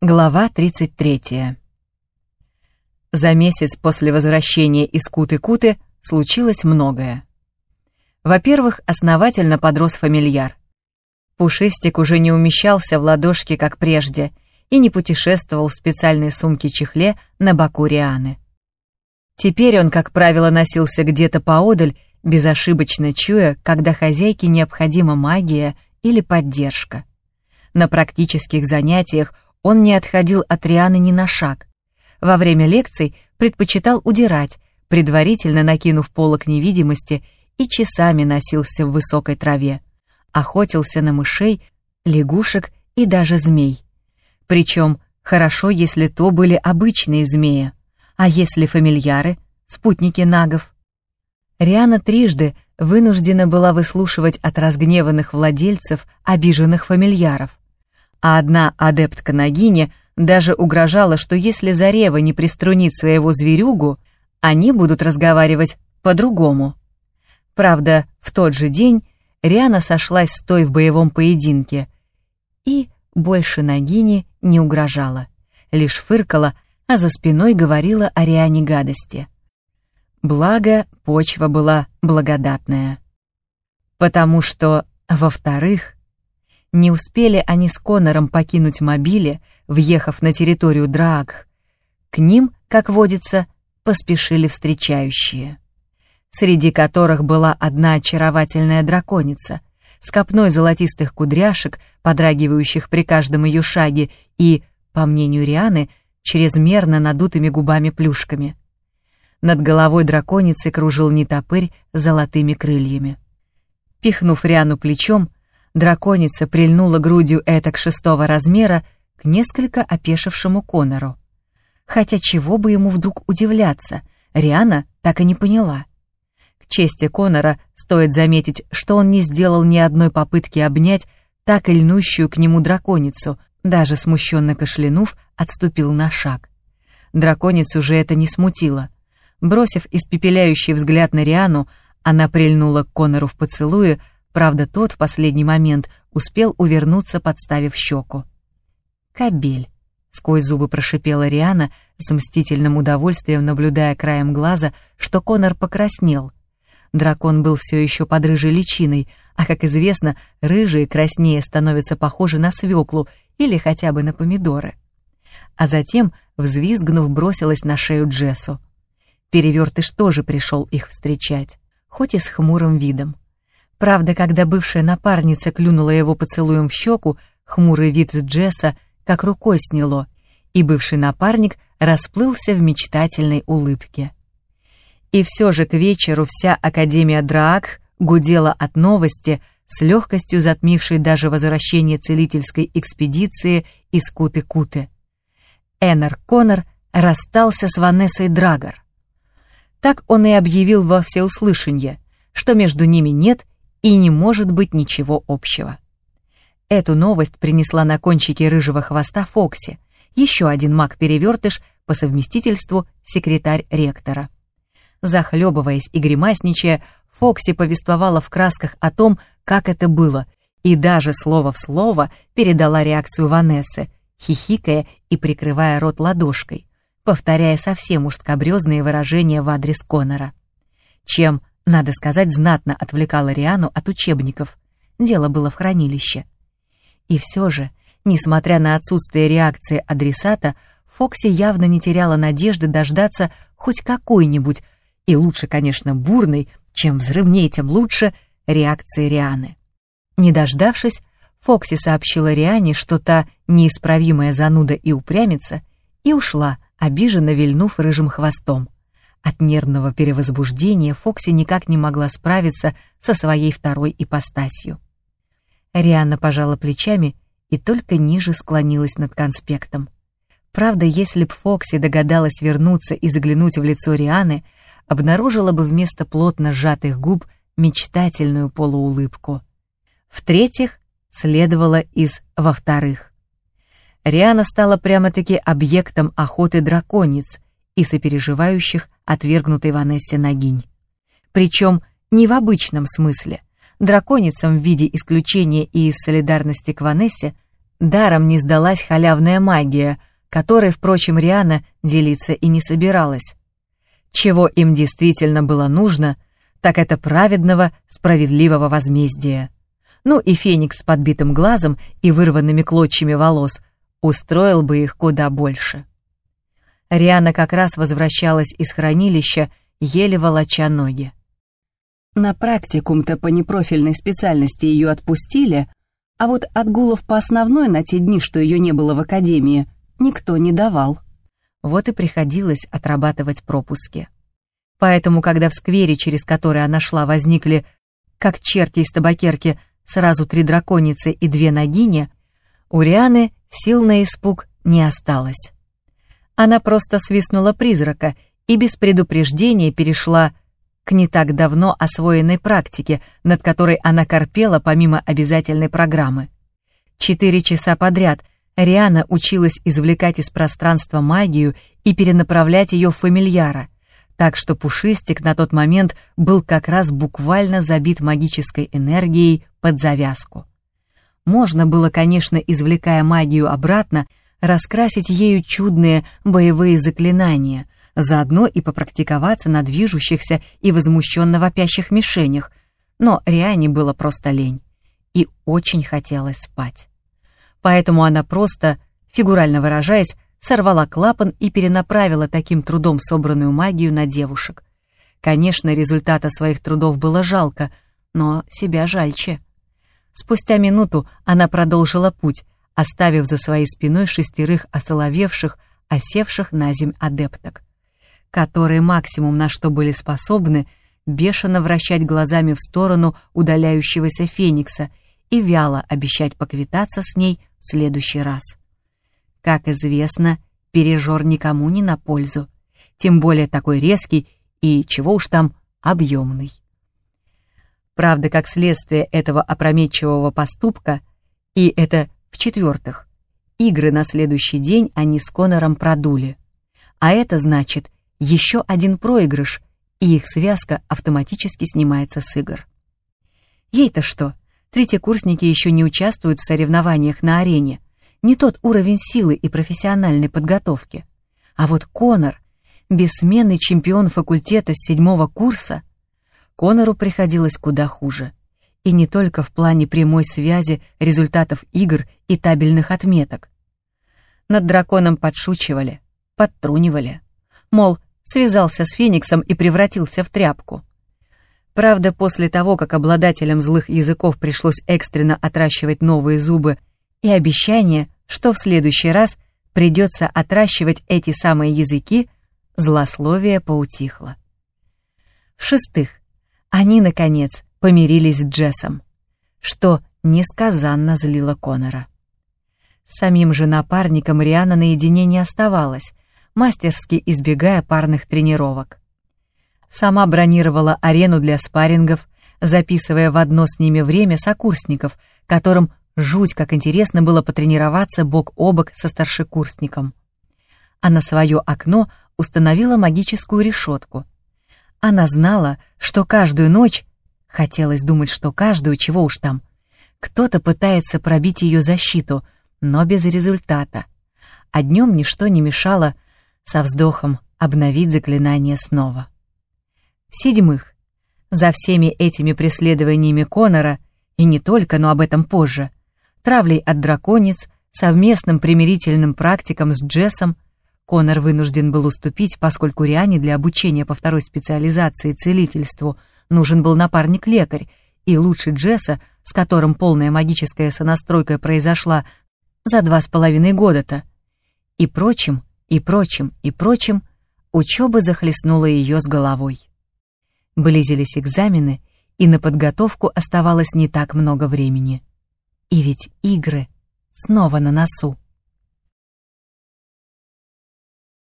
Глава 33. За месяц после возвращения из Куты-Куты случилось многое. Во-первых, основательно подрос фамильяр. Пушистик уже не умещался в ладошки, как прежде, и не путешествовал в специальной сумке-чехле на боку Рианы. Теперь он, как правило, носился где-то поодаль, безошибочно чуя, когда хозяйке необходима магия или поддержка. На практических занятиях он не отходил от Рианы ни на шаг. Во время лекций предпочитал удирать, предварительно накинув полок невидимости и часами носился в высокой траве. Охотился на мышей, лягушек и даже змей. Причем хорошо, если то были обычные змеи, а если фамильяры, спутники нагов. Риана трижды вынуждена была выслушивать от разгневанных владельцев обиженных фамильяров а одна адептка Нагине даже угрожала, что если Зарева не приструнит своего зверюгу, они будут разговаривать по-другому. Правда, в тот же день Риана сошлась с той в боевом поединке и больше Нагине не угрожала, лишь фыркала, а за спиной говорила о Риане гадости. Благо, почва была благодатная. Потому что, во-вторых, не успели они с Конором покинуть мобили, въехав на территорию Драагх. К ним, как водится, поспешили встречающие, среди которых была одна очаровательная драконица с копной золотистых кудряшек, подрагивающих при каждом ее шаге, и, по мнению Рианы, чрезмерно надутыми губами-плюшками. Над головой драконицы кружил нетопырь с золотыми крыльями. Пихнув Риану плечом, драконица прильнула грудью этак шестого размера к несколько опешившему Конору. Хотя чего бы ему вдруг удивляться, Риана так и не поняла. К чести Конора стоит заметить, что он не сделал ни одной попытки обнять так и льнущую к нему драконицу, даже смущенно кашлянув, отступил на шаг. Драконицу же это не смутило. Бросив испепеляющий взгляд на Риану, она прильнула к Конору в поцелуе, Правда, тот в последний момент успел увернуться, подставив щеку. «Кобель», — сквозь зубы прошипела Риана, с мстительным удовольствием наблюдая краем глаза, что Конор покраснел. Дракон был все еще под рыжей личиной, а, как известно, рыжие краснее становятся похожи на свеклу или хотя бы на помидоры. А затем, взвизгнув, бросилась на шею Джессу. Перевертыш тоже пришел их встречать, хоть и с хмурым видом. Правда, когда бывшая напарница клюнула его поцелуем в щеку, хмурый вид Джесса как рукой сняло, и бывший напарник расплылся в мечтательной улыбке. И все же к вечеру вся Академия Драак гудела от новости, с легкостью затмившей даже возвращение целительской экспедиции из Куты-Куты. Эннер Коннор расстался с Ванессой Драгор. Так он и объявил во всеуслышание, что между ними нет и не может быть ничего общего. Эту новость принесла на кончике рыжего хвоста Фокси, еще один маг-перевертыш, по совместительству секретарь ректора. Захлебываясь и гримасничая, Фокси повествовала в красках о том, как это было, и даже слово в слово передала реакцию Ванессы, хихикая и прикрывая рот ладошкой, повторяя совсем уж скобрезные выражения в адрес Конора. Чем надо сказать, знатно отвлекала Риану от учебников. Дело было в хранилище. И все же, несмотря на отсутствие реакции адресата, Фокси явно не теряла надежды дождаться хоть какой-нибудь, и лучше, конечно, бурной, чем взрывнее, тем лучше, реакции Рианы. Не дождавшись, Фокси сообщила Риане, что та неисправимая зануда и упрямится, и ушла, обиженно вильнув рыжим хвостом. От нервного перевозбуждения Фокси никак не могла справиться со своей второй ипостасью. Рианна пожала плечами и только ниже склонилась над конспектом. Правда, если б Фокси догадалась вернуться и заглянуть в лицо Рианы, обнаружила бы вместо плотно сжатых губ мечтательную полуулыбку. В-третьих, следовало из «во-вторых». Риана стала прямо-таки объектом охоты драконец и сопереживающих отвергнутой Ванессе Нагинь. Причем не в обычном смысле. Драконицам в виде исключения и из солидарности к Ванессе Даром не сдалась халявная магия, которой, впрочем, Риана делиться и не собиралась. Чего им действительно было нужно, так это праведного, справедливого возмездия. Ну и Феникс с подбитым глазом и вырванными клочьями волос устроил бы их куда больше. Риана как раз возвращалась из хранилища, еле волоча ноги. На практикум-то по непрофильной специальности ее отпустили, а вот отгулов по основной на те дни, что ее не было в академии, никто не давал. Вот и приходилось отрабатывать пропуски. Поэтому, когда в сквере, через который она шла, возникли, как черти из табакерки, сразу три драконицы и две ногини, у Рианы сил на испуг не осталось. Она просто свистнула призрака и без предупреждения перешла к не так давно освоенной практике, над которой она корпела помимо обязательной программы. Четыре часа подряд Риана училась извлекать из пространства магию и перенаправлять ее в фамильяра, так что Пушистик на тот момент был как раз буквально забит магической энергией под завязку. Можно было, конечно, извлекая магию обратно, раскрасить ею чудные боевые заклинания — заодно и попрактиковаться на движущихся и возмущенно вопящих мишенях, но Риане было просто лень, и очень хотелось спать. Поэтому она просто, фигурально выражаясь, сорвала клапан и перенаправила таким трудом собранную магию на девушек. Конечно, результата своих трудов было жалко, но себя жальче. Спустя минуту она продолжила путь, оставив за своей спиной шестерых осоловевших, осевших на земь адепток которые максимум на что были способны, бешено вращать глазами в сторону удаляющегося Феникса и вяло обещать поквитаться с ней в следующий раз. Как известно, пережор никому не на пользу, тем более такой резкий и, чего уж там, объемный. Правда, как следствие этого опрометчивого поступка, и это в-четвертых, игры на следующий день они с Конором продули. А это значит, еще один проигрыш, и их связка автоматически снимается с игр. Ей-то что? Третьекурсники еще не участвуют в соревнованиях на арене. Не тот уровень силы и профессиональной подготовки. А вот Конор, бессменный чемпион факультета с седьмого курса, Конору приходилось куда хуже. И не только в плане прямой связи результатов игр и табельных отметок. Над драконом подшучивали, подтрунивали. Мол, связался с Фениксом и превратился в тряпку. Правда, после того, как обладателям злых языков пришлось экстренно отращивать новые зубы и обещание, что в следующий раз придется отращивать эти самые языки, злословие поутихло. В-шестых, они, наконец, помирились с Джессом, что несказанно злило Конора. Самим же напарником Риана наедине не оставалась, мастерски избегая парных тренировок. Сама бронировала арену для спаррингов, записывая в одно с ними время сокурсников, которым жуть как интересно было потренироваться бок о бок со старшекурсником. А на свое окно установила магическую решетку. Она знала, что каждую ночь, хотелось думать, что каждую, чего уж там, кто-то пытается пробить ее защиту, но без результата. А днем ничто не мешало со вздохом обновить заклинание снова. седьмых, за всеми этими преследованиями Конора, и не только, но об этом позже, травлей от драконец, совместным примирительным практикам с Джессом, Конор вынужден был уступить, поскольку Риане для обучения по второй специализации целительству нужен был напарник-лекарь, и лучше Джесса, с которым полная магическая сонастройка произошла за два с половиной года-то, и прочим, и прочим, и прочим, учеба захлестнула ее с головой. Близились экзамены, и на подготовку оставалось не так много времени. И ведь игры снова на носу.